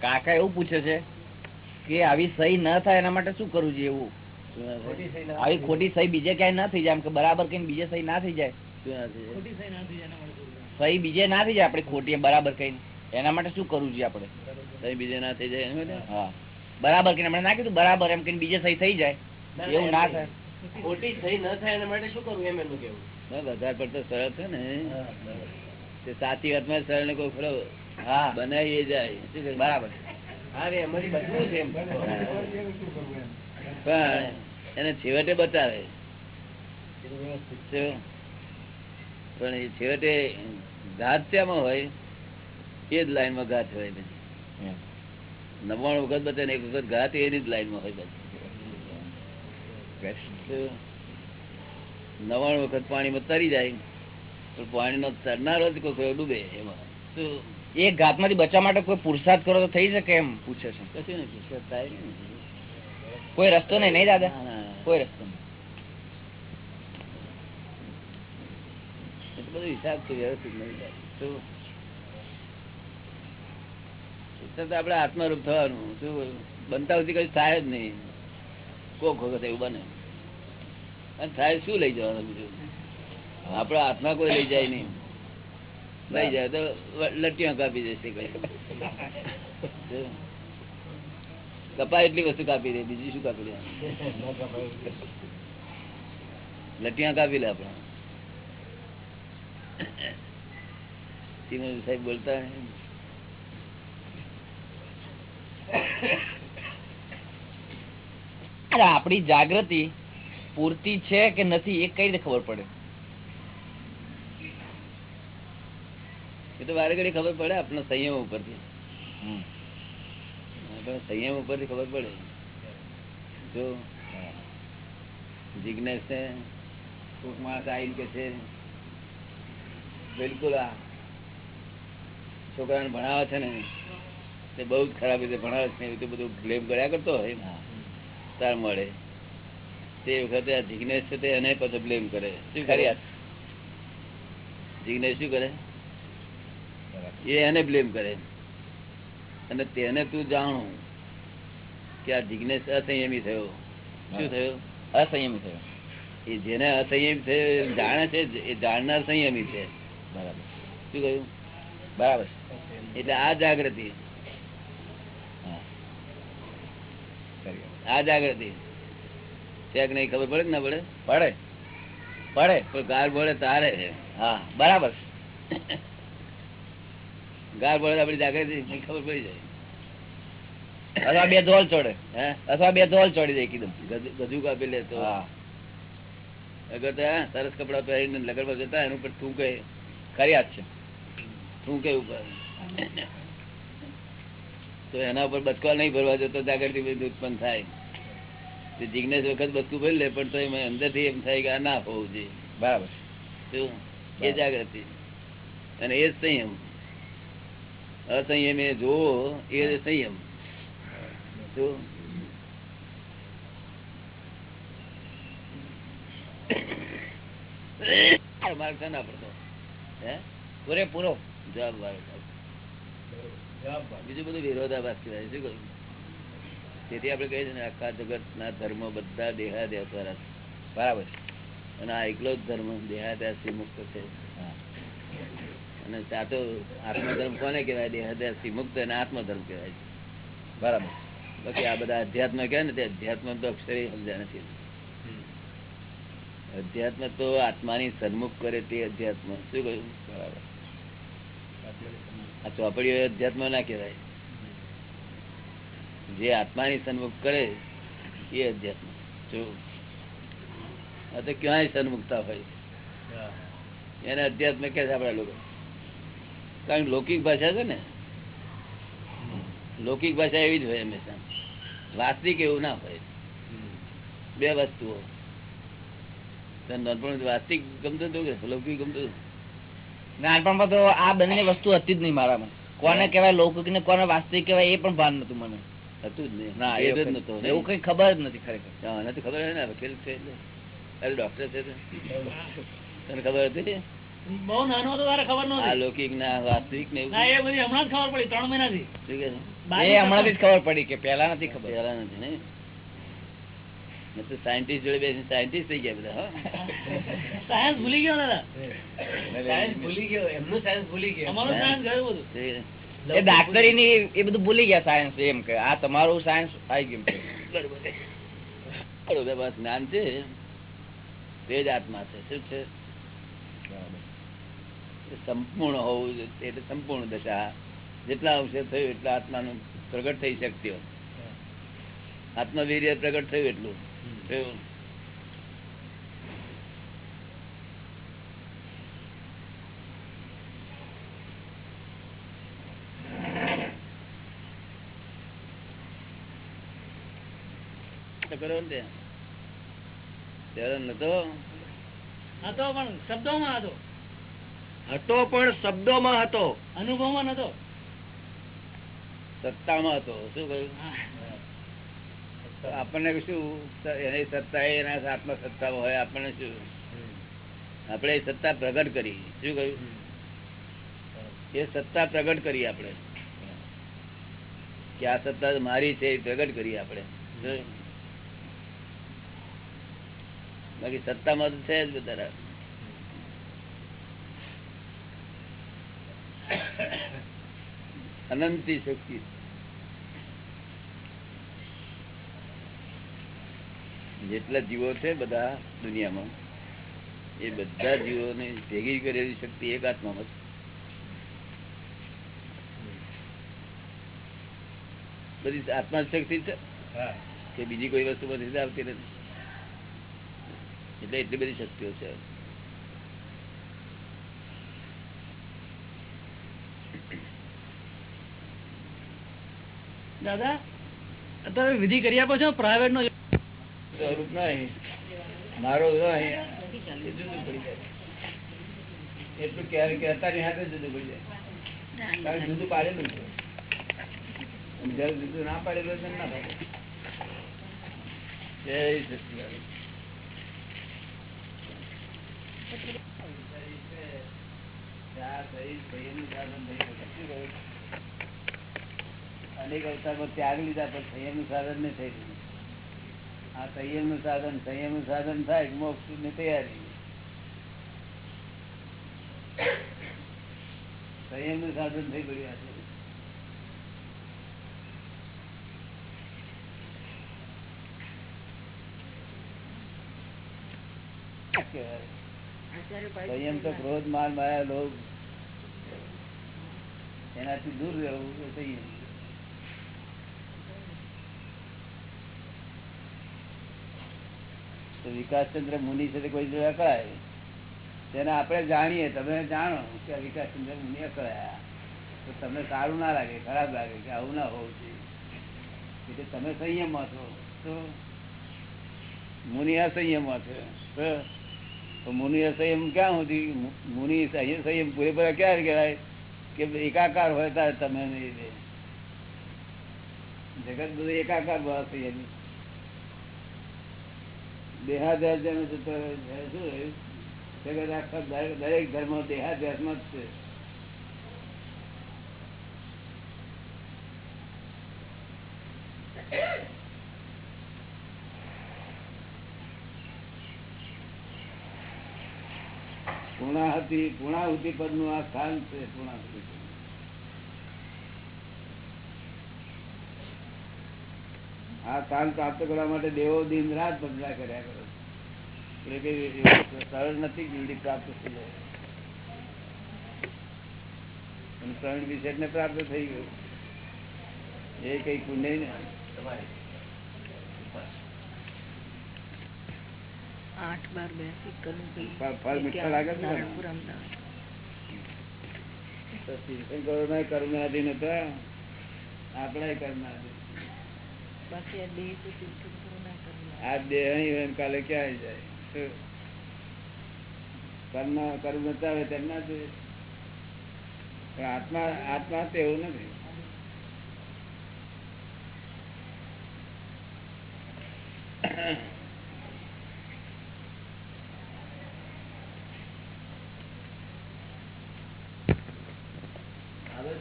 કાકા એવું પૂછે છે કે આવી સહી ન થાય એના માટે શું કરવું જોઈએ એવું? આવી ખોટી સહી બીજે ક્યાંય ના થઈ જાય એમ કે બરાબર કઈ બીજે સહી ના થઈ જાય? સહી બીજે ના થઈ જાય આપડે ખોટી બરાબર કઈ એના માટે શું કરવું જોઈએ આપડે સહી બીજે ના થઈ જાય હા. બરાબર કઈ આપણે ના કીધું બરાબર એમ કઈ બીજે સહી થઈ જાય. એવું ના થાય. ખોટી સહી ન થાય એના માટે શું કરવું? એમ એનું કેવું ના, વધારે પડતો સરળ છે ને. તે સાચી વાતમાં શરણ કોઈ ખરો હા. બનાવી જાય. બરાબર. પણ એને છેવટે બતાવે. પણ એ છેવટે ઘાત્યામાં હોય? એ જ લાઈનમાં ઘાત હોય પછી નવ્વાણું વખત બતાવે એક વખત ઘાત એની જ લાઈનમાં હોય પછી? નવ્વાણું વખત પાણીમાં તરી જાય. પણ નો તરનારો જ કોઈ ડૂબે એમાં. શું એ ઘાતમાંથી બચવા માટે કોઈ પુરુષાર્થ કરો તો થઈ શકે એમ પૂછે છે. કશું થાય કોઈ રસ્તો નહીં નહીં દાદા? કોઈ રસ્તો નહીં. બધું હિસાબ વ્યવસ્થિત આપણે આત્મરૂપ થવાનું. શું બનતા સુધી કઈ થાય જ નહીં. કોક વખત એવું બને. અને થાય શું લઈ જવાનું બીજું? આપણા હાથમાં કોઈ લઈ જાય નહીં. લઈ જાય તો લટિયા કાપી જશે કપાય એટલી વસ્તુ કાપી દે બીજી શું કાપી દે? લટિયા કાપી લે આપણે. સાહેબ બોલતા આપણી જાગૃતિ પૂરતી છે કે નથી એ કઈ રીતે ખબર પડે? એ તો વારે ઘડી ખબર પડે આપણા સંયમ ઉપરથી. થી સંયમ ઉપરથી ખબર પડે. જો જિજ્ઞેસ છે કોક માણસ આવીને કે છે બિલકુલ આ છોકરાને ભણાવે છે ને તે બહુ જ ખરાબ રીતે ભણાવે છે એવું તો બધું બ્લેમ કર્યા કરતો હોય તાર મળે. તે વખતે આ જિજ્ઞેસ છે તે એને પછી બ્લેમ કરે. શું ખરી વાત શું કરે? એ એને બ્લેમ કરે અને તેને તું જાણું કે આ જિજ્ઞેસ અસંયમી થયો. શું થયો? અસંયમી થયો. એ જેને અસંયમ થયો જાણે છે એ જાણનાર સંયમી છે. બરાબર. શું કહ્યું? બરાબર. એટલે આ જાગૃતિ. હા. આ જાગૃતિ. છે કે નહીં ખબર પડે કે ના પડે? પડે. પડે. પણ ગાર પડે તારે હા બરાબર. ગાર તો આપડી જાગૃતિ ખબર પડી જાય. અથવા બે ધોલ ચોડે હે? અથવા બે ધોલ ચોડી જાય કીધું ગજુ- કાપી લે તો. અગર તો સરસ કપડા પહેરીને લગડવા જતા એનું પર થૂંકે. ખરી વાત છે. થૂંકે ઉપર. તો એના ઉપર બચકા નહીં ભરવા જતો જાગૃતિ બધું ઉત્પન્ન થાય. જિજ્ઞેસ વખત બચકું ભરી લે પણ તો એમાં અંદરથી એમ થાય કે આ ના હોવું જોઈએ. બરાબર. શું? એ જાગૃતિ. અને એ જ સંયમ. અસંયમ એ જોવો, એ સંયમ. જવાબ બીજું બધું વિરોધાભાસ તેથી આપણે કહીએ છીએ આખા જગતના ધર્મ બધા દેહાદ્યાસ વાળા બરાબર અને આ એકલો જ ધર્મ દેહાદ્યાસથી મુક્ત છે. અને સાચો આત્મધર્મ કોને કહેવાય? દેહાદ્યાસથી મુક્ત અને આત્મધર્મ કહેવાય છે. બરાબર. બાકી આ બધા અધ્યાત્મ કહે ને તે અધ્યાત્મ તો અક્ષરે સમજ્યા નથી. અધ્યાત્મ તો આત્માની સન્મુખ કરે તે અધ્યાત્મ. શું કહ્યું? બરાબર. આ ચોપડીઓ અધ્યાત્મ ના કહેવાય. જે આત્માની સન્મુખ કરે એ અધ્યાત્મ. જો આ તો ક્યાંય સન્મુખતા હોય. એને અધ્યાત્મ કે છે આપડા લોકો. કારણ લૌકિક ભાષા છે ને લૌકિક ભાષા એવી જ હોય હંમેશા. વાસ્તવિક એવું ના હોય. બે વસ્તુઓ. નાનપણ વાસ્તવિક ગમતું હતું કે લૌકિક ગમતું? નાનપણમાં તો આ બંને વસ્તુ હતી જ નહીં મારામાં. કોને કહેવાય લૌકિક ને કોને વાસ્તવિક કહેવાય એ પણ ભાન નતું મને. હતું જ નહીં. ના એ જ નતો એવું કઈ ખબર જ નથી ખરેખર. નથી ખબર ને વકીલ છે એટલે ડોક્ટર છે તને ખબર હતી? બહુ નાનો હતો તારે ખબર આ નહોતી ના વાસ્તવિક ને ના એ બધી હમણાં જ ખબર પડી ત્રણ મહિનાથી. છે? એ હમણાંથી જ ખબર પડી કે પેલા નથી ખબર. પેલા નથી ને તો સાયન્ટિસ્ટ જોડે બેસીને સાયન્ટિસ્ટ થઈ ગયા બધા સાયન્સ ભૂલી ગયો દાદા. સાયન્સ ભૂલી ગયો એમનું સાયન્સ ભૂલી ગયો. અમારું સાયન્સ ગયું બધું. એ ડાક્ટરી ની એ બધું ભૂલી ગયા સાયન્સ એમ કે આ તમારું સાયન્સ આવી ગયું. બરોબર. બરોબર જ્ઞાન છે. તે જ આત્મા છે શું છે? સંપૂર્ણ હોવું એટલે સંપૂર્ણ દશા. જેટલા અંશે થયું એટલા આત્માનું પ્રગટ થઈ શક્યો આત્મવીર્ય પ્રગટ થયું એટલું. થયું. તો કરો ને નતો. હતો પણ શબ્દોમાં હતો. હતો પણ શબ્દોમાં હતો. અનુભવમાં નતો. સત્તામાં હતો. શું કહ્યું? આપણને શું એની સત્તા એના આત્મ સત્તા હોય આપણને શું? આપણે સત્તા પ્રગટ કરી. શું કહ્યું? એ સત્તા પ્રગટ કરી આપણે. કે આ સત્તા મારી છે એ પ્રગટ કરી આપણે? બાકી સત્તામાં તો છે જ બધા અનંતી શક્તિ. જેટલા જીવો છે બધા દુનિયામાં એ બધા જીવોને ભેગી કરેલી શક્તિ એક આત્મામાં છે બધી આત્મા શક્તિ છે? કે બીજી કોઈ વસ્તુ બધી આવતી નથી? એટલે એટલી બધી શક્તિઓ છે. દાદા અત્યારે વિધિ કરી આપો છો પ્રાઇવેટ નો સ્વરૂપ નહીં. મારો જુદું પડી જાય. એટલું ક્યારે કહેતા ની હાથે જુદું પડી જાય. કારણ જુદું પાડેલું છે. જુદું ના પાડેલું છે ના પાડે. જય સચિદાનંદ. આ શરીર સંયમનું સાધન થઈ શકે. શું કહ્યું? અનેક અવતારમાં ત્યાગ લીધા પણ સંયમનું સાધન નહીં થઈ રહ્યું આ સંયમનું સાધન સંયમનું સાધન થાય મોક્ષની તૈયારી સંયમનું સાધન થઈ પડ્યું આ છે. કહેવાય. સંયમ તો ક્રોધ માન માયા લોભ એનાથી દૂર રહેવું એ સંયમ તો વિકાસચંદ્ર મુનિ છે તે કોઈ જોડે અકળાય. તેને આપણે જાણીએ, તમે જાણો કે વિકાસચંદ્ર મુનિ અકળાયા. તો તમને સારું ના લાગે, ખરાબ લાગે કે આવું ના હોવું જોઈએ. એટલે તમે સંયમમાં છો. તો મુનિ અસંયમમાં છે. તો મુનિ અસંયમ ક્યાં સુધી? મુનિ સંયમ પૂરેપૂરા ક્યારે કહેવાય? કે એકાકાર હોય ત્યારે તમે નહીં જગત બધું એકાકાર ભાવ સંયમી દેહાદ્યાસ જેને આખા દરેક ધર્મ ધર્મ દેહાદ્યાસમાં જ છે. પૂર્ણાહુતિ પદનું આ સ્થાન છે પૂર્ણાહુતિ આ સ્થાન પ્રાપ્ત કરવા માટે દેવો દિન રાત બદલા કર્યા કરો એટલે કે સરળ નથી જલ્દી પ્રાપ્ત થઈ જાય. અને પ્રવીણ વિશેષ ને પ્રાપ્ત થઈ ગયું. એ કઈ કુંડે ને આઠ બાર બેસી કરવું કરુણાધીન હતા. આત્મા આત્મા તેવું નથી.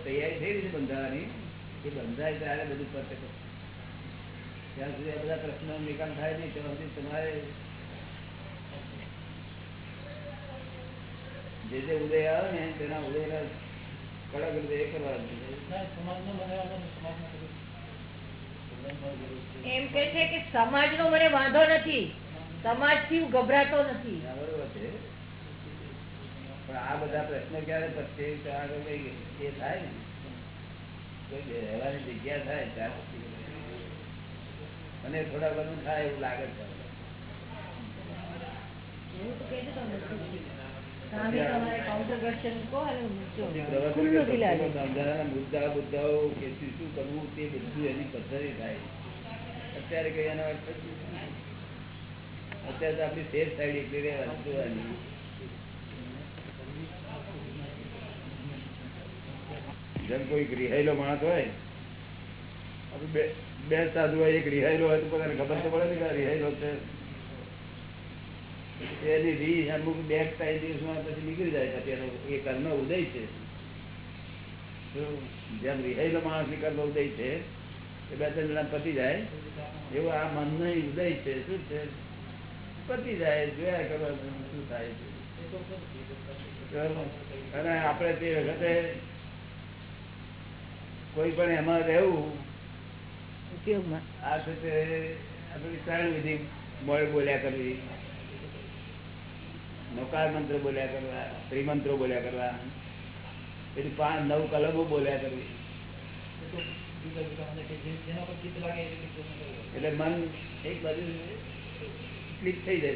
તૈયારી થઈ રહી છે બંધાવાની એ બંધાય ત્યારે બધું પરફેક્ટ ત્યાં સુધી આ બધા પ્રશ્નો નિકાલ થાય નહીં ત્યાં સુધી તમારે જે જે ઉદય આવે ને તેના ઉદયના કડક રીતે એ કરવાનું એમ કે છે કે સમાજ નો મને વાંધો નથી. સમાજથી હું ગભરાતો નથી. ના, બરોબર છે. પણ આ બધા પ્રશ્નો ક્યારે પતશે તો આગળ કઈ એ થાય ને. કોઈ રહેવાની જગ્યા થાય ત્યાર પછી અને થોડા બધું થાય એવું લાગે છે. મુદ્દા મુદ્દાઓ કે શું કરવું તે બધું એની પદ્ધતિ થાય. અત્યારે કઈ એનો. અત્યારે તો આપણી સેફ સાઈડ એકલી રહેવાની જેમ કોઈ રિહાયેલો માણસ હોય બે સાધુ એક રિહાયેલો હોય તો પોતાને ખબર તો પડે ને કે છે. એની રીહ અમુક બે ત્રણ દિવસમાં પછી નીકળી જાય એનો એ કર્મ ઉદય છે. જેમ રિહાયેલો માણસની કર્મ ઉદય છે, એ બે ત્રણ જણા પતી જાય. એવું આ મનનો ઉદય છે. શું છે? પતી જાય, જોયા ખબર શું થાય છે? અને આપણે તે વખતે કોઈ પણ એમાં રહેવું આ તે વિધિ નવ કલમો એટલે મન એક બાજુ ક્લિક થઈ જાય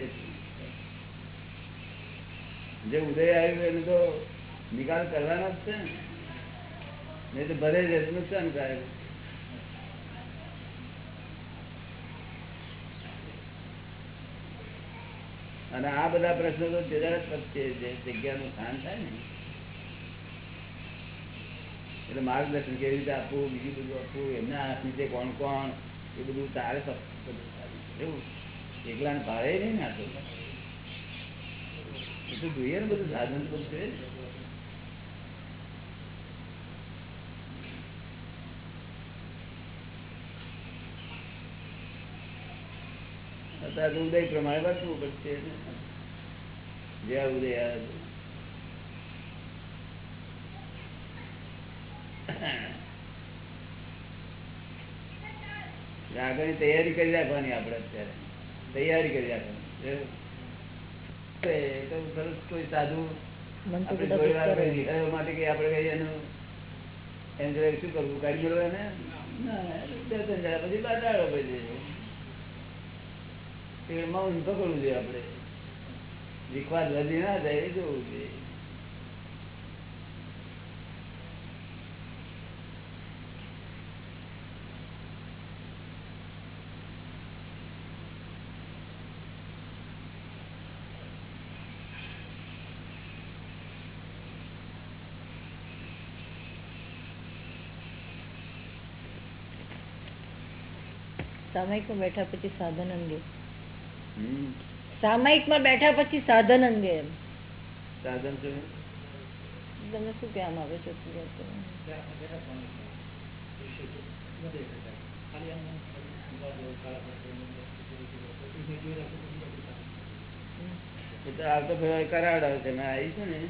જે ઉદય આવ્યું એનો તો નિકાલ કરવાનો જ છે ને. નહીં તો ભરે જ નુકસાન થાય. અને આ બધા પ્રશ્નો તો જરા જ જગ્યાનું સ્થાન થાય ને, એટલે માર્ગદર્શન કેવી રીતે આપવું, બીજું બધું આપવું, એમના હાથ નીચે કોણ કોણ, એ બધું તારે એવું. એકલા ને ભાવે નહીં ને આ તો. જોઈએ ને બધું સાધન તો છે જ. અત્યારે ઉદય પ્રમાણે વર્તવું પડશે જે ઉદય. આગળની તૈયારી કરી રાખવાની આપણે અત્યારે. તૈયારી કરી રાખવાની. તો સરસ કોઈ સાધુ માટે કઈ આપણે કઈ એનું એમ શું કરવું? કાઢી મેળવે ને બે ત્રણ પછી બાટાડો પછી. તે મૌન પકડવું જોઈએ આપણે. વિખવાદ વધી ના જાય જોવું જોઈએ. સામાયિકમાં બેઠા પછી સાધન અંગે. હમ. સામાયિકમાં બેઠા પછી સાધન અંગે એમ. સાધન તમે શું કહેવા માંગો છો?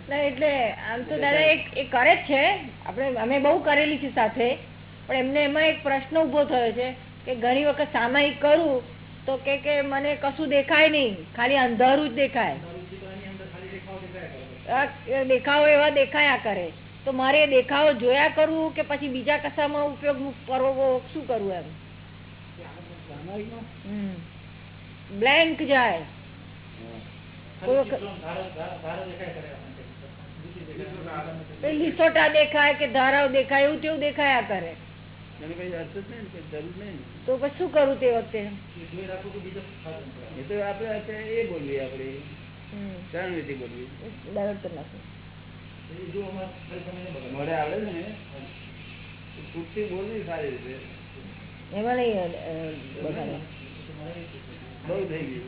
મેં એટલે આમ તો દાદા એક એ કરે જ છે. આપણે અમે બહુ કરેલી છે સાથે. પણ એમને એમાં એક પ્રશ્ન ઊભો થયો છે કે ઘણી વખત સામાયિક કરું તો કે કે મને કશું દેખાય નહીં. ખાલી અંધારું જ દેખાય. દેખાવો એવા દેખાયા કરે. તો મારે દેખાવો જોયા કરવું કે પછી બીજા કશામાં ઉપયોગ કરવો શું કરવું એમ? બ્લેન્ક જાય. લીસોટા દેખાય કે ધારાઓ દેખાય એવું તેવું દેખાયા કરે. મને કઈ અર્થ જ નહીં ને, કઈ જરૂર નહીં ને. તો પછી શું કરું તે વખતે એ તો આપણે અત્યારે એ બોલવી આપણે હમ. ત્રણ રીતે બોલવી ડાયવર્ટ કરી નાખું મોડે આવડે છે ને છૂટથી બોલવી સારી રીતે એમાં નહીં અ, અ, બગાડવા. બહુ થઈ ગયું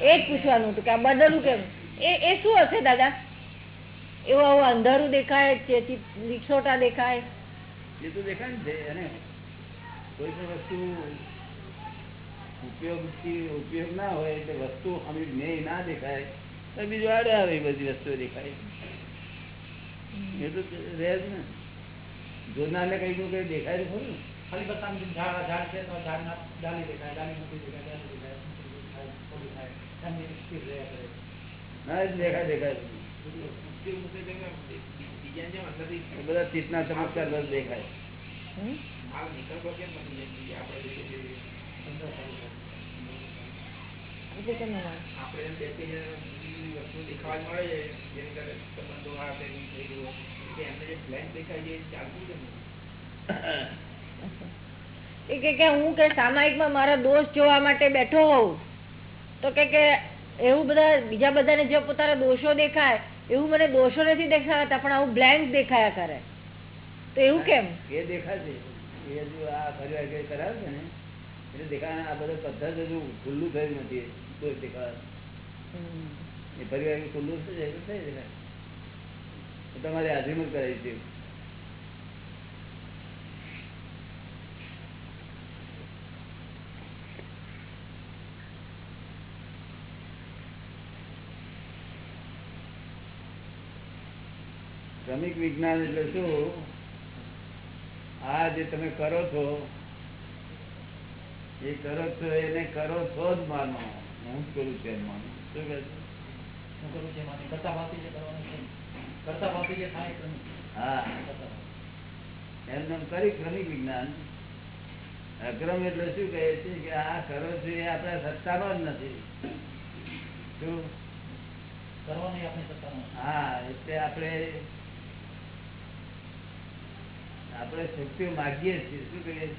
એ જ પૂછવાનું હતું કે આ બદલવું કેમ એ એ શું હશે દાદા એવું આવું અંધારું દેખાય તેથી દેખાય. એ તો દેખાય ને અને કોઈ પણ વસ્તુ ઉપયોગ ઉપયોગ ના હોય એટલે વસ્તુ અમે જ્ઞેય ના દેખાય તો બીજું આડે આવે બધી વસ્તુઓ દેખાય. એ તો રહે જ ને. જોનારને કઈ નું કઈ દેખાય ખરું. ખાલી બસ આમ ઝાડ ઝાડ છે તો ઝાડના ડાલી દેખાય ડાલી મોટી દેખાય ડાલી દેખાય ના દેખાય દેખાય. બધા ચિત્તના ચમત્કાર બસ દેખાય હમ? એટલે કેમ ના આવે? એ કે કે હું કે સામાયિકમાં મારા દોષ જોવા માટે બેઠો હોઉં. તો કે કે એવું બધા બીજા બધાને જે પોતાના દોષો દેખાય એવું મને દોષો નથી દેખાતા પણ આવું બ્લેન્ક દેખાયા કરે. તો એવું કેમ? એ દેખાશે. એ હજુ આ ફરી કઈ કરાવે છે ને એટલે દેખાય આ બધો પથ્થર હજુ ખુલ્લું થયું નથી કોઈ દેખાય એ ફરી વાર ખુલ્લું થઈ જાય તમારે હાજરીમાં કરાવી છે. શ્રમિક વિજ્ઞાન એટલે શું? આ જે તમે કરો છો એ કરો છો એને કરો છો જ માનો. હું જ કરું છું એમ માનો. શું કહે છે? શું કરવું છે એમાંથી કરતા ભાવથી જે કરવાનું છે. કરતા ભાવથી જે થાય હા. કરતા નામ કરી ક્રમિક વિજ્ઞાન. અક્રમ એટલે શું કહે છે કે આ કરો છો એ આપણા સત્તામાં જ નથી. શું? કરવાની આપણી સત્તામાં હા એટલે આપણે આપણે શક્તિઓ માગીએ છીએ. શું કહીએ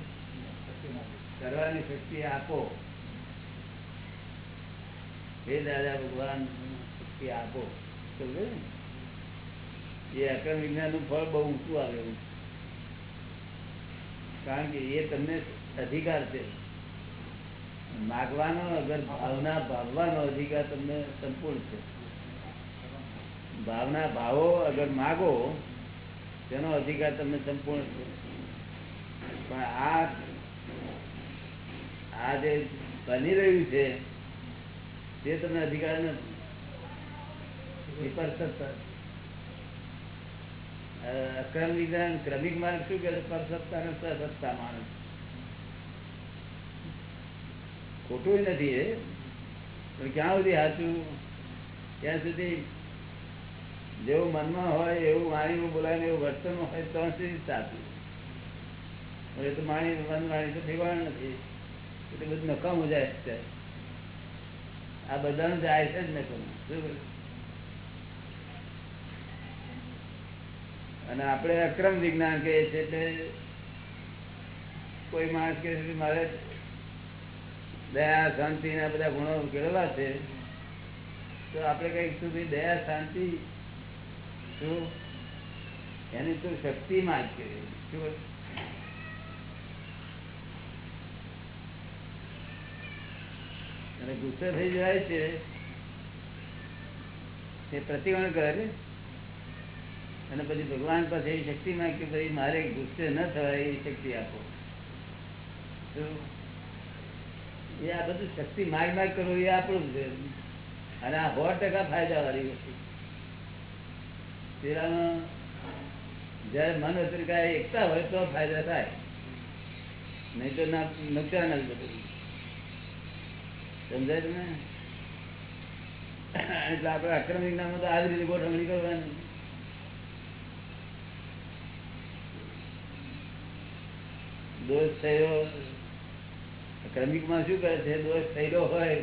કરવાની શક્તિ આપો. હે દાદા ભગવાન શક્તિ આપો. સમજે એ અક્રમ વિજ્ઞાન ફળ બહુ ઊંચું આવેલું કારણ કે એ તમને અધિકાર છે. માગવાનો અગર ભાવના, ભાવવાનો અધિકાર તમને સંપૂર્ણ છે. ભાવના, ભાવો અગર માગો તેનો અધિકાર તમને સંપૂર્ણ છે. પણ આ જે બની રહ્યું છે, તે તમને અધિકાર નથી. અક્રમ વિજ્ઞાન ક્રમિક માર્ગ શું કે છે? પર સત્તા અને સસત્તા માણસ ખોટું નથી એ. પણ ક્યાં સુધી સાચું? ત્યાં સુધી જેવું મનમાં હોય, એવું વાણીમાં બોલાય ને એવું વર્તન હોય, તો સાચું. એ તો માણી મન વાણી તો ઠેકાણ નથી. એટલે બધું નકામું જાય છે. આ બધાનું જાય છે જ નકામું. શું અને આપણે અક્રમ વિજ્ઞાન કહીએ છીએ એટલે કોઈ માણસ કે મારે દયા, શાંતિ ના બધા ગુણો કેળવા છે. તો આપણે કંઈક સુધી દયા, શાંતિ એની તો શક્તિ માં છે. અને ગુસ્સે થઈ જાય છે. તે પ્રતિવણ કરે અને પછી ભગવાન પાસે એવી શક્તિ માંગે ભાઈ, મારે ગુસ્સે ન થવાય એવી શક્તિ આપો. એ આ બધું શક્તિ માગ માગ કરવું એ આપણું છે. અને આ સો ટકા ફાયદા વાળી વસ્તુ જયારે મન અતિરિકા એકતા હોય તો ફાયદા થાય. નહીં તો નુકસાન જ બધું. સમજાય ને એટલે આપણે અક્રમ વિજ્ઞાનમાં તો આવી રીતે ગોઠવણી કરવાની. દોષ થયો ક્રમિકમાં શું કરે છે? દોષ થયેલો હોય,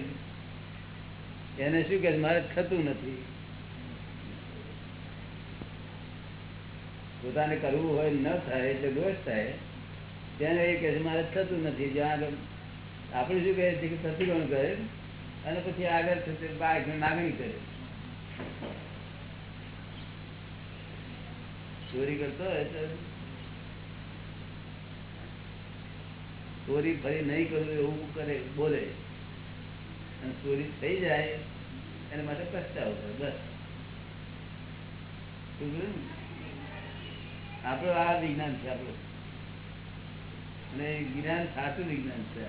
એને શું કે મારે થતું નથી. પોતાને કરવું હોય ન થાય એટલે દોષ થાય. ત્યાં એ કહે છે, મારે થતું નથી. જ્યાં આગળ આપણે શું કહે છે કે પ્રતિકોણ કરે અને પછી આગળ થશે બાળક માગણી કરે. ચોરી કરતો હોય તો ચોરી ફરી નહીં કરવું એવું કરે, બોલે. અને ચોરી થઈ જાય એના માટે પસ્તાવો બસ. શું? આપણું આ વિજ્ઞાન છે આપણું અને જ્ઞાન સાચું વિજ્ઞાન છે.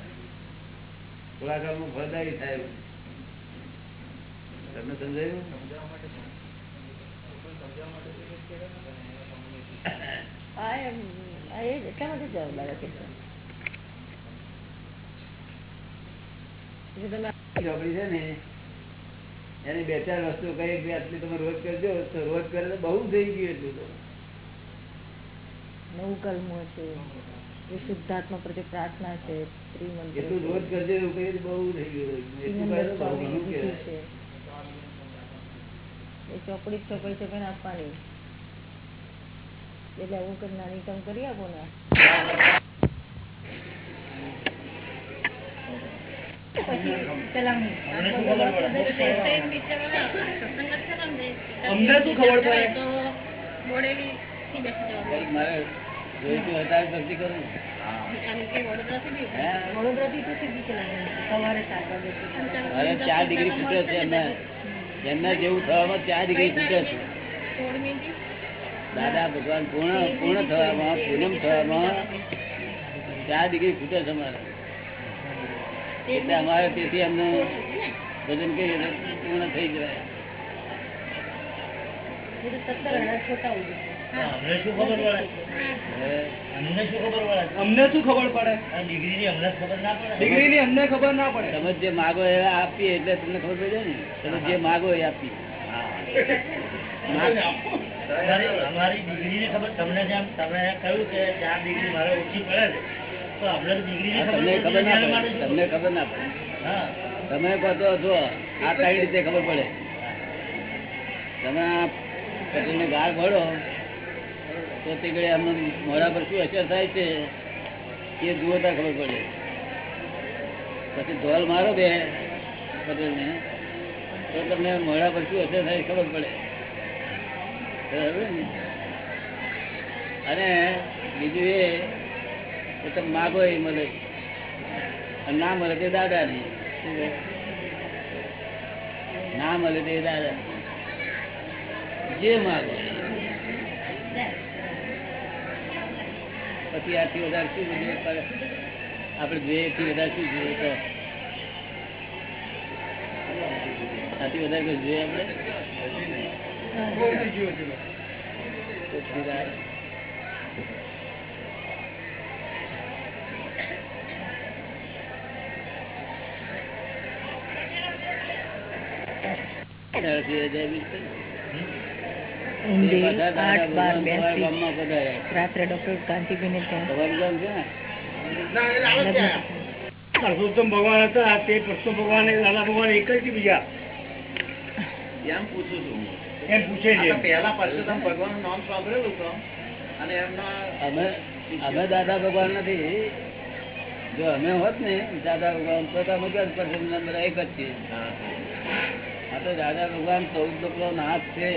થોડા કાળમાં ફળદાયી થાય એવું. તમને સમજાયું? આ એમ- આ એ જ. એટલા માટે જવાબ છે. એટલે તમે છે ને એની બે ચાર વસ્તુ કઈ આટલી તમે રોજ કરજો તો રોજ કરે તો બહુ થઈ ગયું એટલું તો. નવું કલમો છે શુદ્ધાત્મા પ્રત્યે પ્રાર્થના છે ત્રિમંત્ર રોજ કરજો બહુ થઈ ગયું. છે. એ ચોપડી છોકરી છે પણ આપવાની. એટલે આવું કઈ નાની કામ કરી આપો ને. અમને શું ખબર પડે? ભક્તિ કરું. ચાર ડિગ્રી ખૂટે છે એમને. જેવું થવામાં ચાર ડિગ્રી ખૂટે છે. દાદા ભગવાન પૂર્ણ પૂર્ણ થવામાં પૂનમ થવામાં ચાર ડિગ્રી ખૂટે છે અમારે. એટલે અમારે તેથી એમને ભજન કરીએ પૂર્ણ થઈ જાય. અમને શું ખબર પડે? ડિગ્રી ની અમને ખબર ના પડે. તમે જે માગો એ આપીએ એટલે તમને ખબર પડી જાય ને. તમે જે માગો એ આપીએ. અમારી અમારી ડિગ્રીની ખબર તમને જેમ તમે કહ્યું કે ચાર ડિગ્રી મારે ઓછી પડે તો તમને ખબર ના પડે. તમને ખબર ના પડે. હા. તમે કહો તો જો આ કઈ રીતે ખબર પડે. તમે પટેલને ગાળ ભળો તો તે ઘડી મોઢા પર શું અસર થાય છે એ જુઓ ત્યાં ખબર પડે. પછી ધોલ મારો બે પટેલને તો તમને મોડા પર શું અસર થાય ખબર પડે. બરાબર ને? અને બીજું એ કે તમે માગો એ મળે ના મળે તે દાદા ને ના મળે તે દાદા જે માગો. પછી આથી વધારે શું જોઈએ? આપણે જોઈએ એથી વધારે શું જોઈએ તો? આથી વધારે કઈ જોઈએ આપણે? તો પછી દાદા. ત્યારથી હજાર વીસ થઈ. ઊંડી આઠ બાર બ્યાસી રાત્રે ડોક્ટર કાંતિબેન ત્યાં. પરસોત્તમ ભગવાન હતા તે પરસોત્તમ ભગવાન અને દાદા ભગવાન એક જ બીજા. એમ પૂછું છું એમ પૂછે છે. પહેલા પરસોત્તમ ભગવાન નામ સાંભળેલું તો. અને એમના અમે અમે દાદા ભગવાન નથી. જો અમે હોત ને દાદા ભગવાન તો અમે દસ percent નંબર એક જ છીએ. આ તો દાદા ભગવાન ચૌદ લોકો નાથ છે.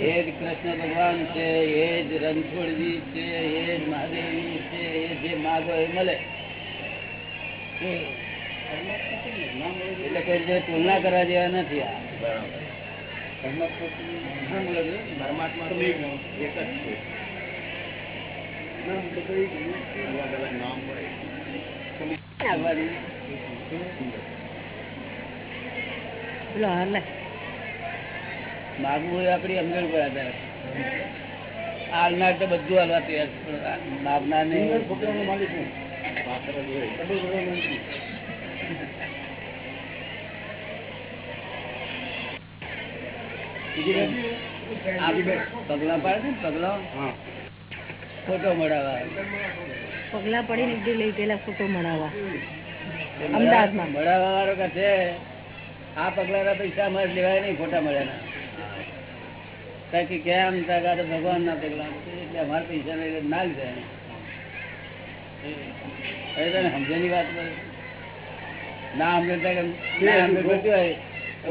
એ જ કૃષ્ણ ભગવાન છે એ જ રણછોડજી છે એ જ મહાદેવજી છે એ જે માગો એ મળે. એટલે કોઈ તુલના કરવા જેવા નથી આ. પરમાત્મા તો એક જ છે અલગ અલગ નામ હોય પેલો હાર લે માગવું હોય આપડી સમજણ પર આધાર હાલનાર તો બધું હાલવા તૈયાર છે. માગનાર ને પગલા પાડે ને પગલા ફોટો મળાવા પગલા પડીને એક લઈ ગયેલા ફોટો મરાવવા અમદાવાદમાં. મળાવા વાળો કે છે? આ પગલા ના પૈસા અમારે લેવાય નહીં ખોટા મળ્યા ના કે કેમ તાકે તો ભગવાન ના પગલા એટલે અમારા પૈસા ના લીધા. તને વાત કરે. ના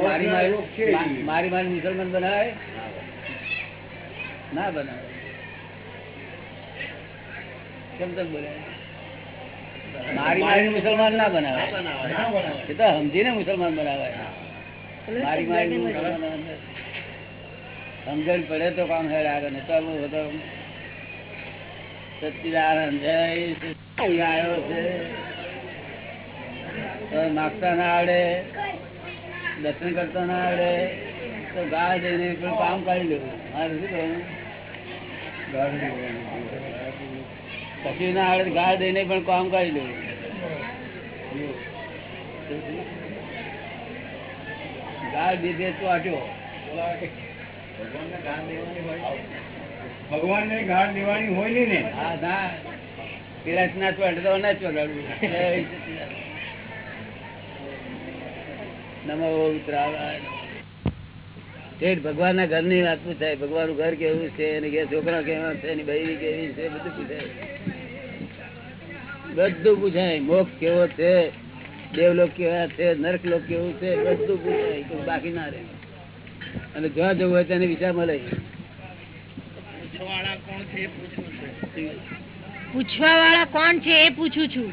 મારી મારી મારી મારી મુસલમાન બનાવે? ના બનાવે. કેમ તમ બોલે મારી મારી મુસલમાન ના બનાવે. એ તો સમજીને મુસલમાન બનાવે. મારી મારી સમજણ પડે તો કામ હેડ આગળ ને તો આમ બધો સચ્ચિદાનંદ જય આવ્યો છે. તો માગતા ના આવડે દર્શન કરતા ના આવડે તો ગાળ દઈને પણ કામ કાઢી લેવું મારે શું કરવાનું? પછી ના આવડે ગાળ દઈને પણ કામ કાઢી લેવું ગાળ દીધે તો ભગવાન ને ગાળ દેવાની હોય ને? હા ના. તિરાસ ના ચોટ ના ચોટાડવું નમો ઉતરાવાય ઠેઠ ભગવાન ના ઘરની વાત પૂછાય. ભગવાનનું ઘર કેવું છે? એને છોકરા કેવા છે? એની બૈરી કેવી છે? બધું પૂછાય. બધું પૂછાય. મોક્ષ કેવો છે? દેવલોક કેવા છે નરક લોક કેવું છે બધું પૂછાય બાકી ના રહે. અને જ્યાં જવું હોય તેની વિચાર મળે. પૂછવા વાળા કોણ છે એ પૂછું છું.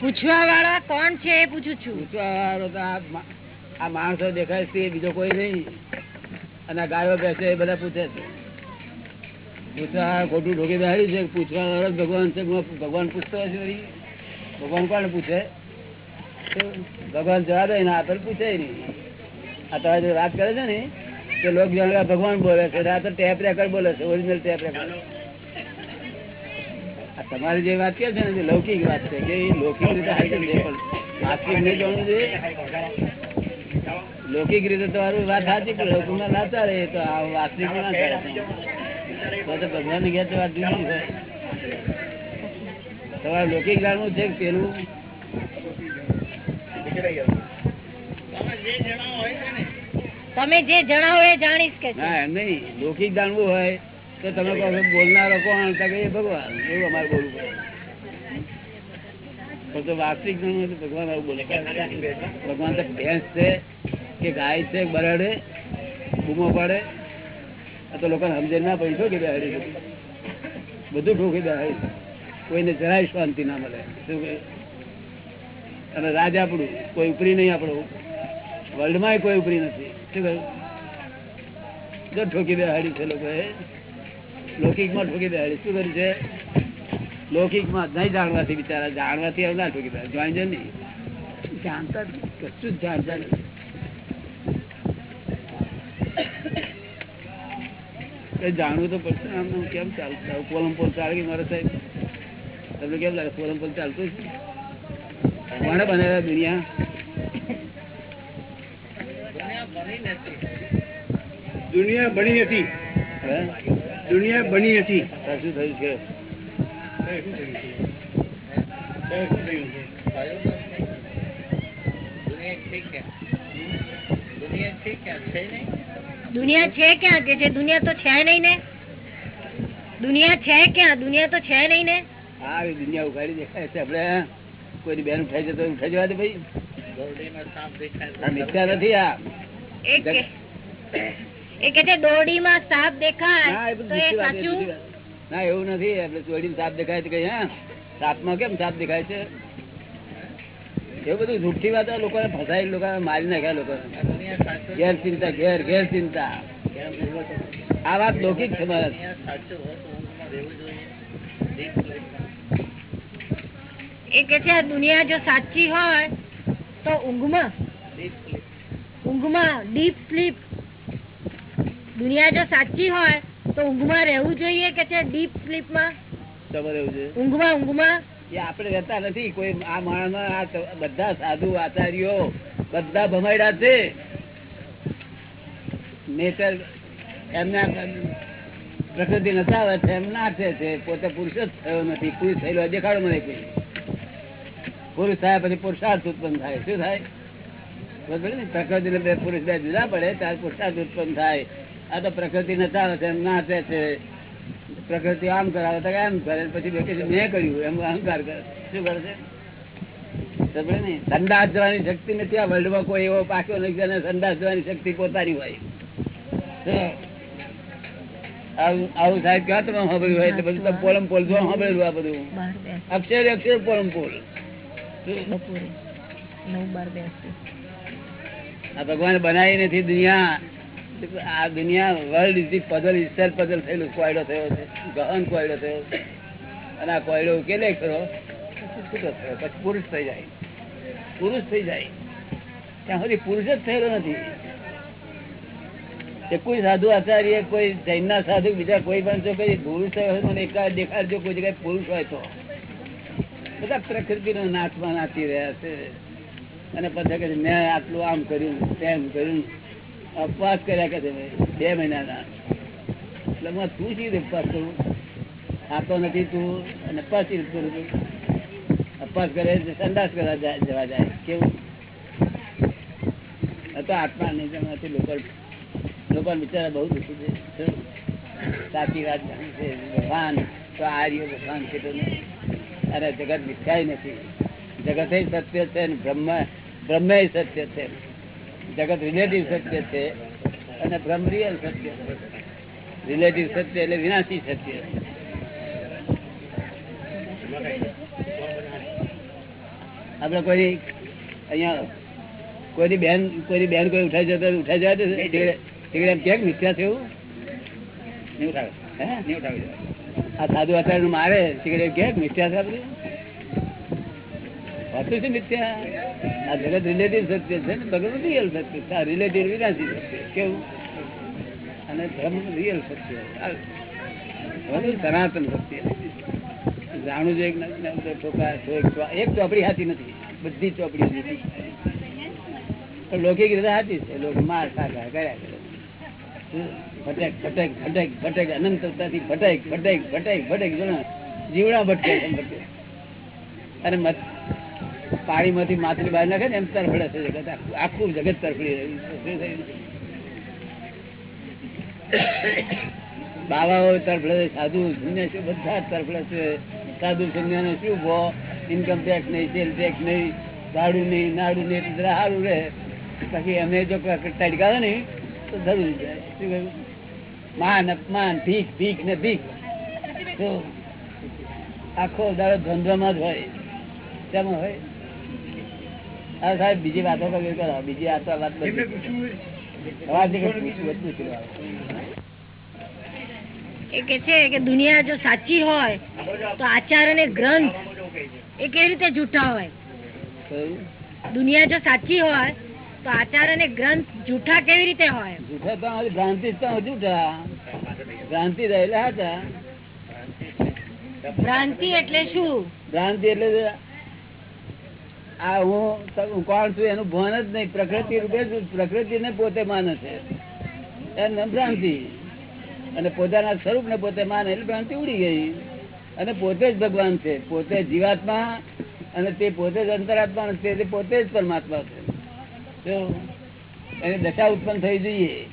પૂછવા વાળા કોણ છે એ પૂછું છું. પૂછવાવાળો તો આ માણસો દેખાય છે એ બીજો કોઈ નહીં. અને આ ગાયો બેસે એ બધા પૂછે છે. પૂછવા ખોટું ઢોકી બેહાડ્યું છે પૂછવા વાળો ભગવાન છે ભગવાન પૂછતો હશે વળી? ભગવાન કોણ પૂછે? ભગવાન જવા દે ને આ પૂછે નહીં. આ તમારે જે વાત કરે છે ને, કે લોક જાણવા ભગવાન બોલે છે આ તો ટેપ રેકર્ડ બોલે છે ઓરિજિનલ ટેપ રેકર્ડ તમારી જે વાત કે છે ને તે લૌકિક વાત છે, કે લૌકિક રીતે વાસ્તવિક નહીં જાણવું જોઈએ લૌકિક રીતે તમારું વાત સાચી, પણ લૌકિકમાં લાચાર રહે, તો આ વાસ્તવિક ના ચાલે તો તો ભગવાનની ઘેર તો વાત જુદી છે. તમારે લૌકિક જાણવું છે પેલું તમે જે જણાવો એ જાણીશ કે ના એમ નહીં. લૌકિક જાણવું હોય તો તમે કહો બોલનારો કોણ? કે ભગવાન. એવું અમારે બોલવું પડે. તો વાસ્તવિક જાણવું ભગવાન આવું બોલે. ભગવાન તો ભેંસ છે કે ગાય છે બરડે બૂમો પડે. આ તો લોકોને સમજે ના પડી. કે બેહાડી બધું બધું ઠોકી બેહાડી કોઈને જરાય શાંતિ ના મળે. શું કહે અને રાજ આપણું, કોઈ ઉપરી નહીં આપણું. વર્લ્ડમાં કોઈ ઉપરી નથી. શું કહ્યું? જો ઠોકી બેહાડી છે લોકોએ લૌકિકમાં ઠોકી બેહાડી. શું કર્યું છે? લૌકિકમાં નહીં જાણવાથી બિચારા, જાણવાથી હવે ના ઠોકી બેહાડી. જાણજો નહીં જાણતા. કશું જ જાણતા નહીં જાણવું તો પડશે આમ કેમ ચાલતું પોલમ, પોલ ચાલે મારા સાહેબ? તમને કેમ લાગે, પોલમ, પોલ ચાલતું છે કોણે બનાવ્યા દુનિયા. દુનિયા બની નથી. દુનિયા બની નથી. શું થયું છે? દુનિયા છે ક્યાં? કે છે દુનિયા તો છે નહીં ને. દુનિયા છે ક્યાં? દુનિયા તો છે નહીં ને. હા આવી દુનિયા ઉઘાડી દેખાય છે આપણે. કોઈની બેન ઉઠાઈ જતો ઉઠાઈ જવા દે ભાઈ. મિથ્યા નથી આ. એ કે છે દોરડીમાં સાપ દેખાય તો એ જુઠ્ઠી વાત, એ સાચું? ના એવું નથી આપણે ચોડીને સાપ દેખાય તો કઈ હા સાપમાં કેમ સાપ દેખાય છે? એવું બધું જુઠ્ઠી વાત લોકોને ફસાઈ લોકો મારી નાખ્યા લોકો. ઘેર ચિંતા ઘેર ઘેર ચિંતા આ વાત લૌકિક છે મારા. એ કે છે દુનિયા જો સાચી હોય તો ઊંઘમાં ઊંઘમાં ડીપ સ્લીપ દુનિયા જો સાચી હોય તો ઊંઘમાં રહેવું જોઈએ કે છે ડીપ સ્લીપમાં ઊંઘમાં ઊંઘમાં? આપણે રહેતા નથી. કોઈ આ માણસ બધા સાધુ આચાર્યો બધા ભમાયડા છે. નેચર એમના પ્રકૃતિ નચાવે છે એમ છે પોતે પુરુષ જ થયો નથી. પુરુષ થયેલો દેખાડો મને કોઈ. પુરુષ થાય પછી પુરુષાર્થ ઉત્પન્ન થાય. શું થાય? પ્રકૃતિ ને? બે પુરુષ બે જુદા પડે ત્યારે પુરુષાર્થ ઉત્પન્ન થાય. આ તો પ્રકૃતિ નચાવે છે એમ નાચે છે. પ્રકૃતિ આમ કરાવે તો એમ કરે. પછી બે મેં કર્યું એમ અહંકાર કરે. શું કરે છે? સંદાસ જવાની શક્તિ નથી આ વર્લ્ડમાં કોઈ એવો પાક્યો નથી અને સંદાસ જવાની શક્તિ પોતાની હોય. આવું સાહેબ ક્યાં તમે સાંભળ્યું હોય? એટલે બધું પોલમ પોલ જોવા સાંભળેલું આ બધું. અક્ષર અક્ષર પોલમ પોલ. આ ભગવાન બનાવી નથી દુનિયા. આ દુનિયા world is the puzzle puzzle થયેલું કોયડો થયો છે. ગહન કોયડો થયો છે. અને આ કોયડો ઉકેલે ખરો, પછી પુરુષ થઈ જાય. પુરુષ થઈ જાય. ત્યાં સુધી પુરુષ જ થયેલો નથી. એ કોઈ સાધુ આચાર્ય કોઈ જૈનના સાધુ, બીજા કોઈ પણ જો કઈ પુરુષ થયો હોય મને એકાદ દેખાડજો કોઈ જગ્યાએ પુરુષ હોય તો. બધા પ્રકૃતિનો નાચમાં નાચી રહ્યા છે. અને પછી કે મેં આટલું આમ કર્યું, તેમ કર્યું. અપવાસ કર્યા કે બે મહિનાના. એટલે હું તું શી રીતે ઉપવાસ કરું? ખાતો નથી તું, અને પછી કરું છું અપવાસ કરે સંદાસ કરવા જવા જાય, કેવું? તો આત્મા નહીં જમાથી લોકો લોકો બિચારા બહુ દુઃખી છે. સાચી વાત છે, ભગવાન તો આર્ય ભગવાન છે તો નહીં. અને જગત મિથ્યાય નથી. જગત સત્ય છે બ્રહ્મ બ્રહ્મ સત્ય છે. જગત રિલેટિવ સત્ય છે અને બ્રહ્મ રિયલ સત્ય છે. રિલેટિવ સત્ય એટલે વિનાશી સત્ય આપડે કોઈ અહીંયા કોઈની બેન કોઈની બેન કોઈ ઉઠાઈ જતો ઉઠાઈ જાય તો તીકડે ક્યાંક મિથ્યા છે એવું? નહીં ઉઠાવે. હે? નહીં ઉઠાવી આ સાધુ અત્યારે મારે સિગરેટ કે મિથ્યા છે આપડે હોતું છે મિથ્યા. આ જગત રિલેટિવ સત્ય છે ને ભગવાન રિયલ સત્ય છે. આ રિલેટિવ વિનાશી સત્ય કેવું? અને ધર્મ રિયલ સત્ય સનાતન સત્ય જાણું છે એક નથી, ને એક ચોપડી હાથી નથી. બધી ચોપડી નથી લૌકિક રીતે હાથી છે. લોકો માર ખાખા કર્યા કરે. ભટેક ભટેક ભટેક ભટેક અનંતતાથી ભટેક ભટેક ભટેક ભટેક જીવડા ભટકે અને મત- પાણીમાંથી માછલી બહાર નાખે ને એમ તરફડે છે આખું. જગત તરફડી રહ્યું? બાવાઓ તરફડે સાધુ સંન્યાસીઓ બધા તરફડે છે. સાધુ સંન્યાનો શું ભો ઇન્કમ ટેક્સ નહીં સેલ ટેક્સ નહીં, ભાડું નહીં, નાડું નહીં સારું રહે. બાકી અમે જો તડકાવે ને, તો ધરું જાય. શું કહ્યું? માન અપમાન ભીખ ભીખ ને ભીખ. આખો દાડો ધંધામાં જ હોય. તેમાં હોય? હા સાહેબ બીજી વાતો કરી કરો બીજી આ તો વાત કે છે કે દુનિયા જો સાચી હોય તો આચાર અને ગ્રંથ એ કેવી રીતે જૂઠા હોય? દુનિયા જો સાચી હોય તો આચાર અને ગ્રંથ જૂઠા કેવી રીતે હોય? જૂઠા તો ભ્રાંતિ તો જૂઠા. ભ્રાંતિ રહેલા હતા ભ્રાંતિ એટલે શું? ભ્રાંતિ એટલે આ હું કોણ છું એનું ભાન જ નહીં. પ્રકૃતિ રૂપે પ્રકૃતિ ને પોતે માને છે. એને ભ્રાંતિ. અને પોતાના સ્વરૂપ ને પોતે માને એટલે ભ્રાંતિ ઉડી ગઈ. અને પોતે જ ભગવાન છે. પોતે જીવાત્મા અને તે પોતે જ અંતરાત્મા છે તે પોતે જ પરમાત્મા છે. એની દશા ઉત્પન્ન થવી જોઈએ.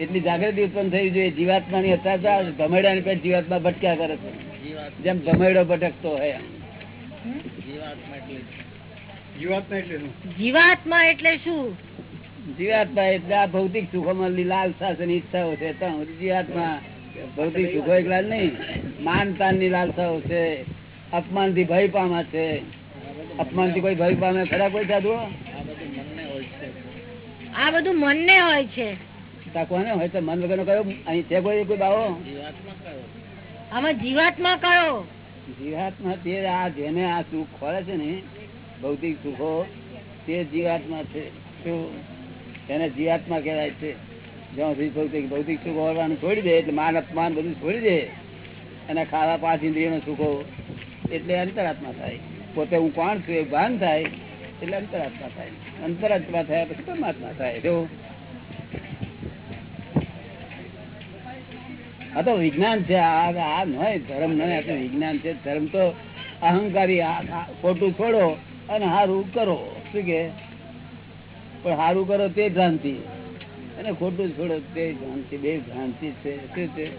એટલી જાગૃતિ ઉત્પન્ન થવી જોઈએ. જીવાત્માની અત્યાચાર ભમેડાની પેટ જીવાત્મા ભટક્યા કરે છે. જેમ ભમેડો ભટકતો હોય એમ. જીવાત્મા એટલે શું? જીવાત્મા એટલે આ ભૌતિક સુખોમાં લાલસા છે. ઈચ્છાઓ છે જીવાત્મા ભૌતિક સુખો એકલા નહીં. માન તાનની લાલસાઓ છે. અપમાનથી ભય પામા છે. અપમાનથી કોઈ ભય પામે ખરા કોઈ સાધુ આ બધું મનને હોય છે. કોને હોય? તો મન વગર કયો? અહીં છે કોઈ કોઈ બાવો? આમાં જીવાત્મા કયો? જીવાત્મા તે આ જેને આ સુખ ખોળે છે ને ભૌતિક સુખો તે જીવાત્મા છે. શું? એને જીવાત્મા કહેવાય છે. જ્યાં સુધી ભૌતિક ભૌતિક સુખો હોવાનું છોડી દે એટલે માન અપમાન બધું છોડી દે અને ખાવા પાંચ ઇન્દ્રિયોનો સુખો એટલે અંતરાત્મા થાય. પોતે હું કોણ છું એ ભાન થાય એટલે અંતરાત્મા થાય. અંતરાત્મા થયા પછી પરમાત્મા થાય. જો. આ તો વિજ્ઞાન છે. આ નય ધર્મ નય. આ વિજ્ઞાન છે. ધર્મ તો અહંકારી ખોટું છોડો અને સારું કરો. શું કે? પણ સારું કરો તે ભ્રાંતિ. અને ખોટું છોડો તે ભ્રાંતિ. બે ભ્રાંતિ છે. શું છે?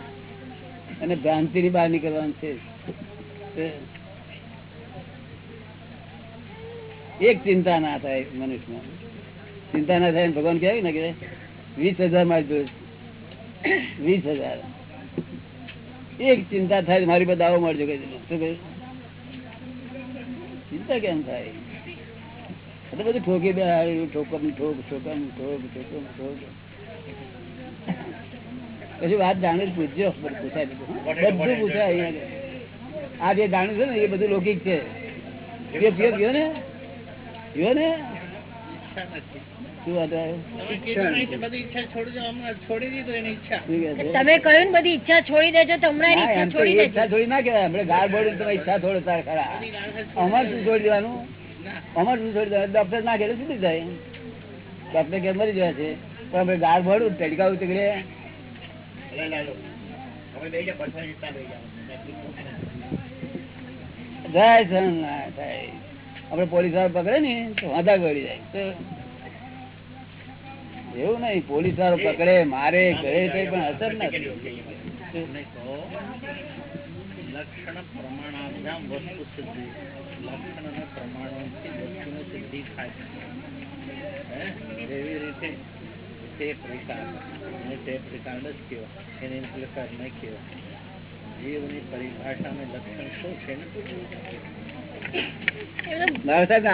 અને ભ્રાંતિ ની બહાર નીકળવાનું છે તે- એક ચિંતા ના થાય મનુષ્યમાં. ચિંતા ના થાય ભગવાન કહેવાય ને કે વીસ હજાર મારી જોડે. વીસ હજાર. એક ચિંતા થાય મારી બધા મળજો ચિંતા કેમ થાય? એટલે બધું ઠોકી બે ઠોકમ ઠોક ઠોકમ ઠોક ઠોકમ ઠોક. પછી વાત જાણે જ પૂછજો. પૂછાય બધું પૂછાય આ જે જાણ્યું છે ને એ બધું લૌકિક છે. ને? પીઓ ને? તમે કહ્યું બધી ઈચ્છા છોડી દેજો તો હમણાં એની ના, ઈચ્છા છોડી એ દેજો. ઈચ્છા થોડી ના કહેવાય. આપણે ગાળ બોલું તમે ઈચ્છા થોડો તાર ખરા. અમાર શું છોડી દેવાનું? અમાર શું છોડી દેવાનું? ડોક્ટર ના ઘેરે છૂટી જાય? ડોક્ટર મરી જાય છે. પણ આપણે ગાળ ભરું તડકા ઉતગડે જય છે ના આપણે પોલીસવાળા પકડે ને, તો વાંધા ગળી જાય એવું નહીં પોલીસ વાળો પકડે, મારે કરે છે પણ અસર નથી. લક્ષણ? એવી રીતે તે રિકાર્ડ તે ટેપ જ કહેવાય એને ઇમ્પ્લિફાયર નહીં કહેવાય જીવની પરિભાષાને લક્ષણ શું છે ને દઉં, ના એના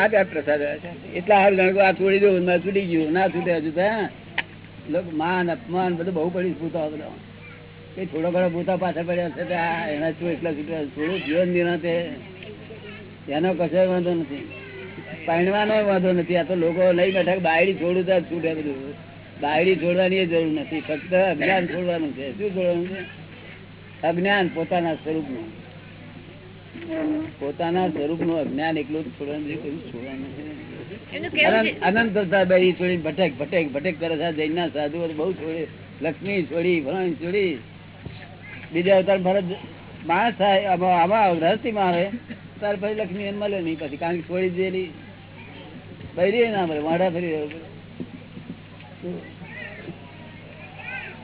કશો વાંધો નથી. પાણવાનો વાંધો નથી. આ તો લોકો લઈ બેઠા બાયડી છોડું ત્યાં છૂટે બધું. બાયડી છોડવાની જરૂર નથી. ફક્ત અજ્ઞાન છોડવાનું છે. શું છોડવાનું છે? અજ્ઞાન પોતાના સ્વરૂપનું. પોતાના સ્વરૂપનું અજ્ઞાન એકલું છોડવાનું છોડવાનું અનંત અનંત અવતાર છોડી ભટક ભટક ભટક કરે છે. જૈનના સાધુઓ બહુ છોડે. લક્ષ્મી છોડી ભણ છોડી. બીજા અવતાર ભરત માણસ થાય આમાં આમાં મારે. તાર પછી લક્ષ્મી એમ મળે નહીં. પછી કારણ કે છોડી દેલી. બૈરી ના મળે વાડા ફરી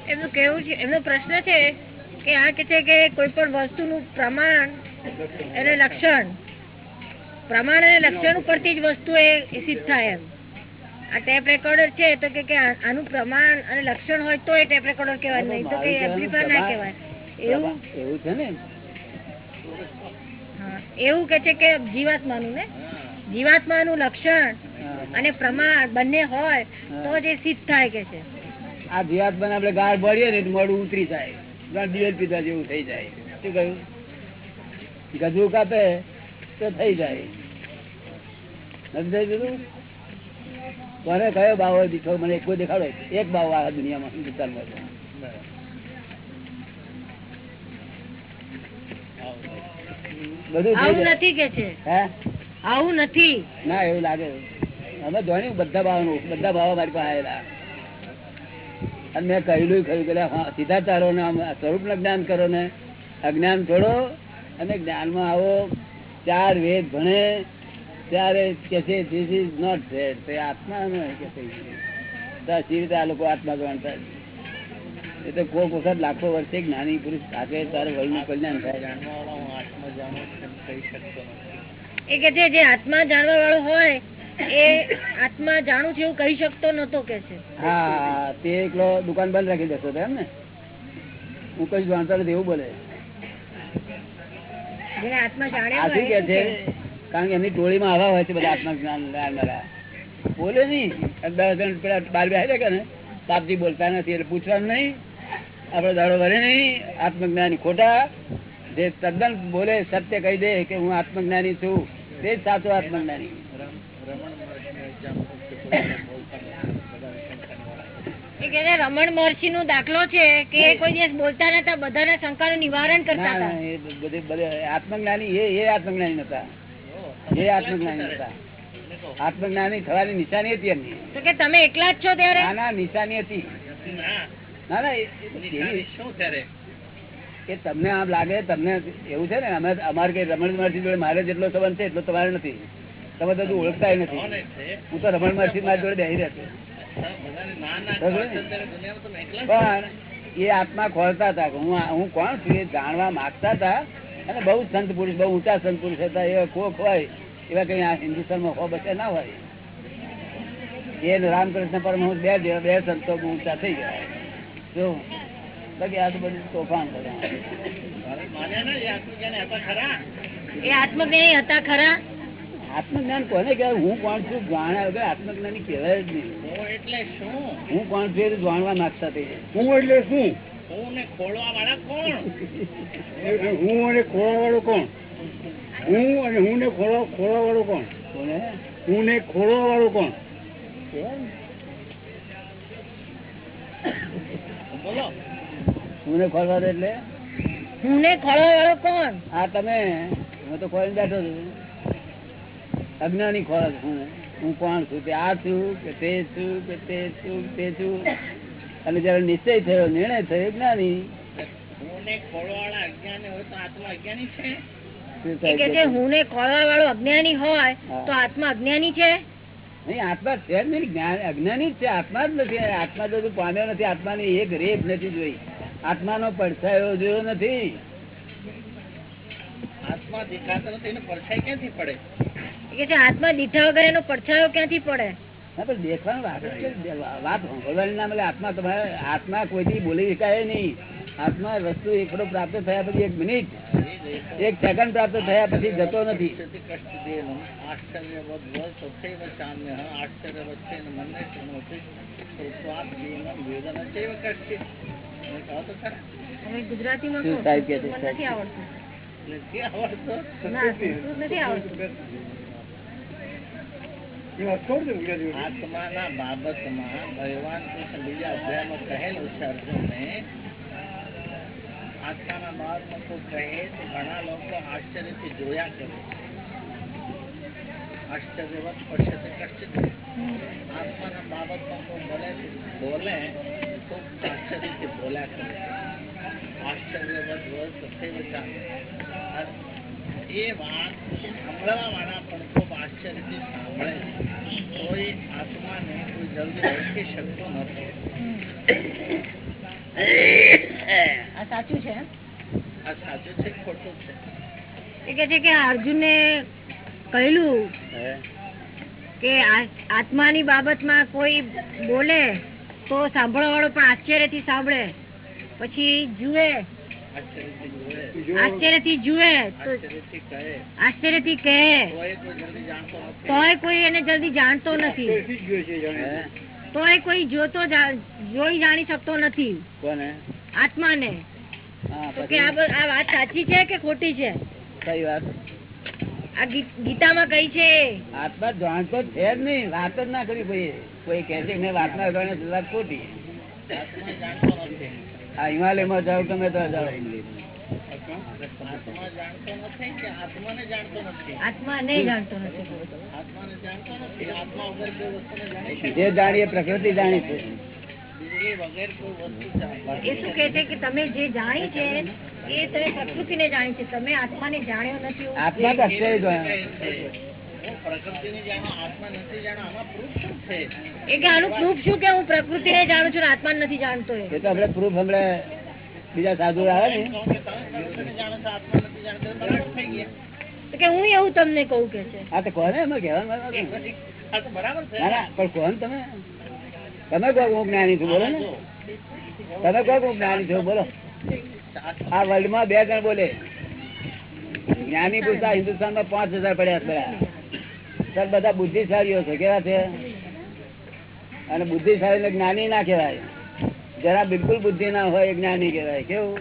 એમનું કેવું છે? એમનો પ્રશ્ન છે કે આ કે છે કે કોઈ પણ વસ્તુનું પ્રમાણ અને લક્ષણ. પ્રમાણ અને લક્ષણ ઉપરથી જ વસ્તુ એ સિદ્ધ થાય એમ. આ ટેપ રેકોર્ડર છે તો કે આનું પ્રમાણ અને લક્ષણ હોય તો એ ટેપ રેકોર્ડર કહેવાય નહીં તો કે એમ્પ્લીફાયર ના કહેવાય. એવું? એવું છે ને? એવું કે છે કે જીવાત્માનું ને? જીવાત્માનું લક્ષણ અને પ્રમાણ બંને હોય તો જ એ સિદ્ધ થાય કે છે. આ જીવાત્માને આપણે ગાળ ભરીએ ને તો ઉતરી જાય. દિવેલ પીધા જેવું થઈ જાય. શું કહ્યું? ગજુ કાપે તો થઈ જાય. નથી થઈ જતું કોને કયો બાવો દીઠો? મને એક દેખાડો એક બાવો આ દુનિયામાં હિન્દુસ્તાનમાં બધું થઈ આવું નથી કે છે? હે? આવું નથી. ના એવું લાગે. અમે જોયું બધા ભાવનું બધા ભાવો મારી પાસે આવેલા. અને મેં કહેલું કહ્યું કે હા, સીધા ચારો ને સ્વરૂપ સ્વરૂપ જ્ઞાન કરો ને અજ્ઞાન છોડો અને જ્ઞાનમાં આવો ચાર વેદ ભણે ત્યારે કે છે ધીસ ઇઝ નોટ ધેડ તે આત્મા નો કે છે. સી રીતે આ લોકો આત્મા ગણતા એ તો કોઈક વખત લાખો વર્ષે જ્ઞાની પુરુષ સાથે તારે વયનું કલ્યાણ થાય. એ કે છે જે આત્મા જાણવા વાળો હોય એ આત્મા જાણું છે એવું કહી શકતો નતો કે છે. હા તે એકલો દુકાન બંધ રાખી દેશો એમ ને? હું કઈ જાણતા નથી એવું બોલે. જેને આત્મા જાણ્યા આ શું હોય કે છે? કારણ કે એમની ટોળીમાં આવા હોય છે બધા આત્મા જ્ઞાન બોલે નહીં. દસ જણ પેલા બાર બેસે કે ને બોલતા નથી એટલે પૂછવાનું નહીં. આપડે દાડો ભરે નહીં. આત્મજ્ઞાની ખોટા. જે તદ્દન બોલે સત્ય કહી દે કે હું આત્મજ્ઞાની છું. તે જ સાચો આત્મજ્ઞાની રમ- રમણ મહર્ષિનું example છે, કોઈ બોલતા નથી, બધાને શંકાની એ કે રમણ મહર્ષિ નો દાખલો છે કે કોઈ દિવસ બોલતા નતા બધાના નિવારણ કરતા આત્મજ્ઞાની એ એ આત્મજ્ઞાની નતા. એ આત્મજ્ઞાની નતા. આત્મજ્ઞાની થવાની નિશાની હતી એમની. તો કે તમે એકલા જ છો ત્યારે? ના ના નિશાની હતી. ના, ના શું ત્યારે? એ તમને આમ લાગે તમને એવું છે ને અમે અમારે કઈ રમણ મહર્ષિ જોડે મારે જેટલો સંબંધ છે એટલો તમારે નથી. તમે તો ઓળખતા નથી. હું તો રમણ મહર્ષિ મારી જોડે બેહી રહેતો. પણ એ આત્મા ખોલતા હતા હું હું કોણ છું એ જાણવા માંગતા હતા. અને બહુ સંત પુરુષ બહુ ઊંચા સંત પુરુષ હતા. એવા કોક હોય એવા કઈ આ હિન્દુસ્તાનમાં બચે ના હોય. એ રામકૃષ્ણ પરમહંસ બે બે સંતો ઊંચા થઈ ગયા જો બાકી આ તો બધું તોફાન બધા એ આત્મજ્ઞાની હતા ખરા? એ આત્મજ્ઞાની કોને કહેવાય? હું કોણ છું? જાણ્યા વગર આત્મજ્ઞાની કહેવાય જ નહીં. હું એટલે શું? હું કોણ છું જાણવા માંગતા તે. હું એટલે શું? હું ને ખોળવા વાળા કોણ હું અને ખોળવા વાળો કોણ? હું અને હું ને ખોળવા ખોળવા વાળો કોણ હું ને ખોળવા વાળો કોણ બોલો. હું ને ખોલવા એટલે? હું ને ખોળવા વાળો કોણ? આ તમે. હું તો ખોલી બેઠો છું. અજ્ઞાની ખોરાક હું હું કોણ છું? તે આ છું કે તે છું કે તે છું તે છું? અને જયારે નિશ્ચય થયો નિર્ણય થયો જ્ઞાની ને આત્મા ને ખોળવા વાળો અજ્ઞાની હોય હા. તો આત્મા અજ્ઞાની છે? નહીં આત્મા છે જ નહીં. જ્ઞાન અજ્ઞાની જ છે આત્મા જ નથી. આત્મા તો હજુ પામ્યો નથી. આત્માની એક રેપ નથી જોઈ. આત્માનો પડછાયો જોયો નથી. આત્મા દેખાતો નથી ક્યાંથી પડે? કે છે આત્મા દીઠા વગર એનો પડછાયો ક્યાંથી પડે? વાત જ છે. વાત સાંભળવાની ના મળે. આત્મા તમારે આત્મા કોઈથી બોલી શકાય નહીં. આત્મા વસ્તુ પ્રાપ્ત થયા પછી એક મિનિટ એક સેકન્ડ પ્રાપ્ત થયા પછી જતો નથી. ગુજરાતીમાં શું સાહેબ કહે છે? નથી આવડતું. નથી આવડતો. નથી આવડતું એ વાત છોડ દે ગુજરાતી આત્માના બાબતમાં ભગવાન કૃષ્ણ બીજા અધ્યાયમાં કહેલું છે અર્જુનને આત્માના બાબતમાં કોઈ કહે તો ઘણા લોકો આશ્ચર્યથી જોયા કરે. આશ્ચર્યવત પશ્યતે કશ્ચિત. આત્માના બાબતમાં કોઈ બોલે બોલે તો આશ્ચર્યથી બોલ્યા કરે. આશ્ચર્યવત વદ થઈ. અને એ વાત સાંભળવા વાળા પણ ખૂબ આશ્ચર્યથી સાંભળે કોઈ આત્માને કોઈ જલ્દી ઓળખી શકતો નથી. આ સાચું છે? આ સાચું છે કે ખોટું છે? એ કે છે કે અર્જુને કહેલું કે આત્માની બાબતમાં કોઈ બોલે તો સાંભળવા વાળો પણ આશ્ચર્યથી સાંભળે. પછી જુએ આશ્ચર્યથી જુએ આશ્ચર્યથી કહે તોય કોઈ એને જલ્દી જાણતો નથી? તોય કોઈ જોતો જોઈ જાણી શકતો નથી. આત્માને. કે આ વાત સાચી છે કે ખોટી છે? કઈ વાત? આ ગીતામાં કઈ છે? આત્મા જાણતો છે જ નહીં વાત જ ના કરી કોઈ કોઈ કહે છે મેં ગણે ખોટી. આ હિમાલયમાં જાઓ તમે તો જાઓ જે જાણીએ પ્રકૃતિ જાણી છે એ શું કે છે કે તમે જે જાણી છે એ તમે પ્રકૃતિ ને જાણી છે. તમે આત્મા ને જાણ્યો નથી આત્મા અક્ષય જાણે હું પ્રકૃતિને જાણો આત્મા નથી જાણો આમાં proof શું છે? એ કે આનું પ્રૂફ શું કે હું પ્રકૃતિને જાણું છું ને નથી જાણતો એ? એ તો આપણે પ્રૂફ હમણાં બીજા સાધુ આવે ને. કે તમે પ્રકૃતિને છો આત્મા નથી જાણતો તો બરાબર થઈ ગયા. તો કે હું એવું તમને કહું કે છે. હા તો કોને એમાં કહેવાનું વાત નથી. પછી આ તો બરાબર છે. ના ના પણ કોણ તમે? તમે કહો હું જ્ઞાની છું બોલો ને. તમે કહો હું જ્ઞાની છું બોલો. આ વર્લ્ડમાં બે જણ બોલે. જ્ઞાની પુરુષ હિન્દુસ્તાનમાં પાંચ હજાર પડ્યા. સર, બધા બુદ્ધિશાળીઓ છે, કેવા છે? અને બુદ્ધિશાળી જ્ઞાની ના કહેવાય. જરા બિલકુલ બુદ્ધિ ના હોય જ્ઞાની કહેવાય. કેવું?